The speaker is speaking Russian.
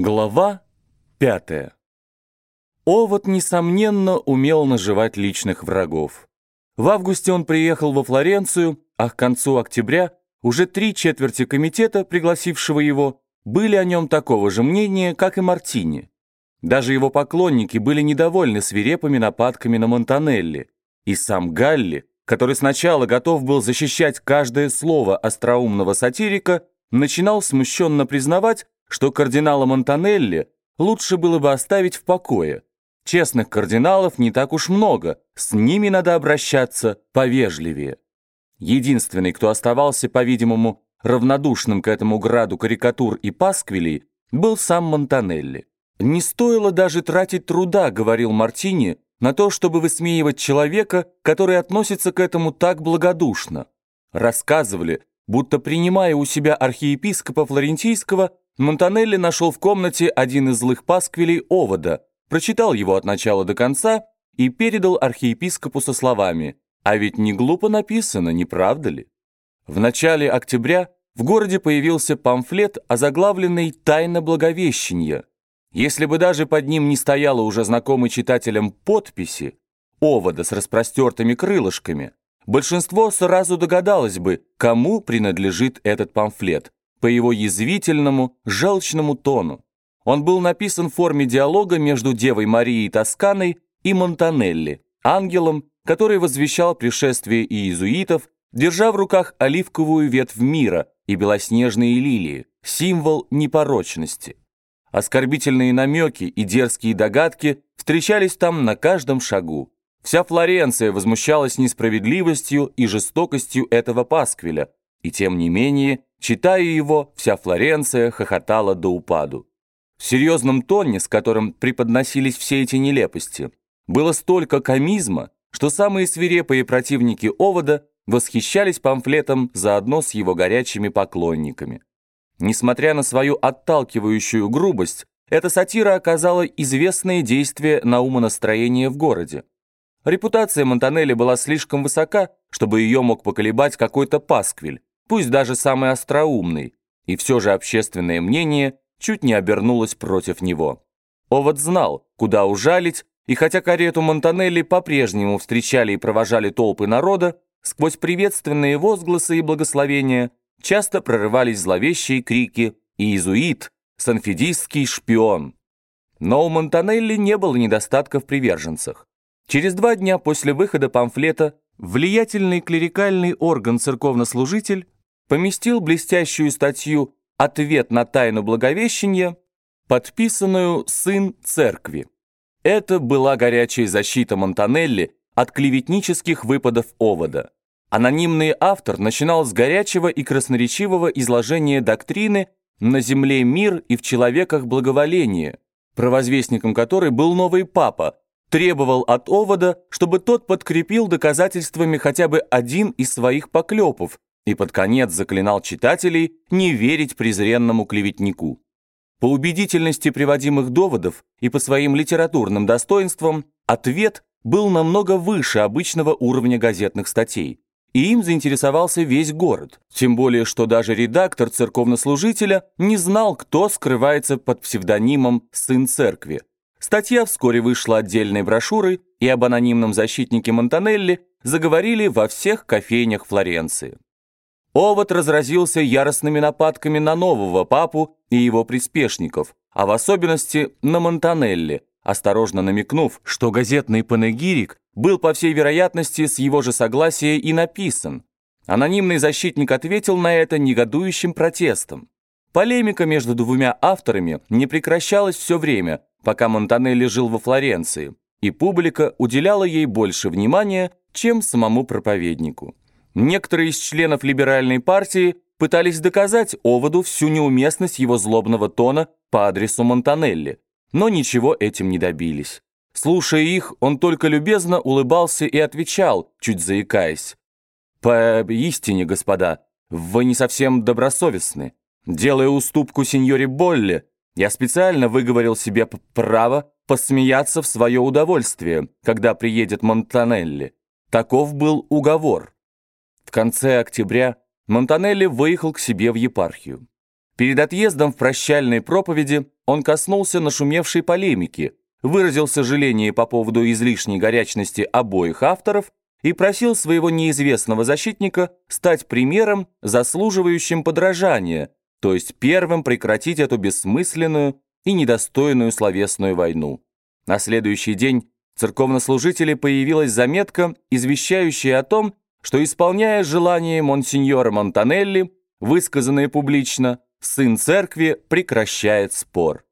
Глава пятая. Овод, несомненно, умел наживать личных врагов. В августе он приехал во Флоренцию, а к концу октября уже три четверти комитета, пригласившего его, были о нем такого же мнения, как и Мартини. Даже его поклонники были недовольны свирепыми нападками на Монтанелли, и сам Галли, который сначала готов был защищать каждое слово остроумного сатирика, начинал смущенно признавать, что кардинала Монтанелли лучше было бы оставить в покое. Честных кардиналов не так уж много, с ними надо обращаться повежливее. Единственный, кто оставался, по-видимому, равнодушным к этому граду карикатур и пасквилей, был сам Монтанелли. «Не стоило даже тратить труда», — говорил Мартини, на то, чтобы высмеивать человека, который относится к этому так благодушно. Рассказывали, будто принимая у себя архиепископа Флорентийского, Монтанелли нашел в комнате один из злых пасквилей Овода, прочитал его от начала до конца и передал архиепископу со словами «А ведь не глупо написано, не правда ли?». В начале октября в городе появился памфлет, озаглавленный «Тайна Благовещения». Если бы даже под ним не стояла уже знакомой читателям подписи «Овода с распростертыми крылышками», большинство сразу догадалось бы, кому принадлежит этот памфлет – по его язвительному, желчному тону. Он был написан в форме диалога между Девой Марией Тосканой и Монтанелли, ангелом, который возвещал пришествие иезуитов, держа в руках оливковую ветвь мира и белоснежные лилии, символ непорочности. Оскорбительные намеки и дерзкие догадки встречались там на каждом шагу. Вся Флоренция возмущалась несправедливостью и жестокостью этого пасквиля, и тем не менее Читая его, вся Флоренция хохотала до упаду. В серьезном тоне, с которым преподносились все эти нелепости, было столько комизма, что самые свирепые противники Овода восхищались памфлетом заодно с его горячими поклонниками. Несмотря на свою отталкивающую грубость, эта сатира оказала известное действие на умонастроение в городе. Репутация Монтанелли была слишком высока, чтобы ее мог поколебать какой-то пасквиль, пусть даже самый остроумный, и все же общественное мнение чуть не обернулось против него. Овод знал, куда ужалить, и хотя карету Монтанелли по-прежнему встречали и провожали толпы народа, сквозь приветственные возгласы и благословения часто прорывались зловещие крики «Иезуит! Санфидистский шпион!». Но у Монтанелли не было недостатка в приверженцах. Через два дня после выхода памфлета влиятельный клерикальный орган «Церковнослужитель» поместил блестящую статью «Ответ на тайну Благовещения», подписанную «Сын Церкви». Это была горячая защита Монтанелли от клеветнических выпадов Овода. Анонимный автор начинал с горячего и красноречивого изложения доктрины «На земле мир и в человеках благоволение», провозвестником которой был новый папа, требовал от Овода, чтобы тот подкрепил доказательствами хотя бы один из своих поклепов, и под конец заклинал читателей не верить презренному клеветнику. По убедительности приводимых доводов и по своим литературным достоинствам ответ был намного выше обычного уровня газетных статей, и им заинтересовался весь город, тем более что даже редактор церковнослужителя не знал, кто скрывается под псевдонимом «Сын церкви». Статья вскоре вышла отдельной брошюрой, и об анонимном защитнике Монтанелли заговорили во всех кофейнях Флоренции. Овод разразился яростными нападками на нового папу и его приспешников, а в особенности на Монтанелли, осторожно намекнув, что газетный панегирик был, по всей вероятности, с его же согласия и написан. Анонимный защитник ответил на это негодующим протестом. Полемика между двумя авторами не прекращалась все время, пока Монтанелли жил во Флоренции, и публика уделяла ей больше внимания, чем самому проповеднику. Некоторые из членов либеральной партии пытались доказать Оводу всю неуместность его злобного тона по адресу Монтанелли, но ничего этим не добились. Слушая их, он только любезно улыбался и отвечал, чуть заикаясь. «По истине, господа, вы не совсем добросовестны. Делая уступку сеньоре Болли, я специально выговорил себе право посмеяться в свое удовольствие, когда приедет Монтанелли. Таков был уговор». Конце октября Монтанелли выехал к себе в епархию. Перед отъездом в прощальной проповеди он коснулся нашумевшей полемики, выразил сожаление по поводу излишней горячности обоих авторов и просил своего неизвестного защитника стать примером, заслуживающим подражания, то есть первым прекратить эту бессмысленную и недостойную словесную войну. На следующий день церковнослужителей появилась заметка, извещающая о том, что, исполняя желание монсеньора Монтанелли, высказанное публично, сын церкви прекращает спор.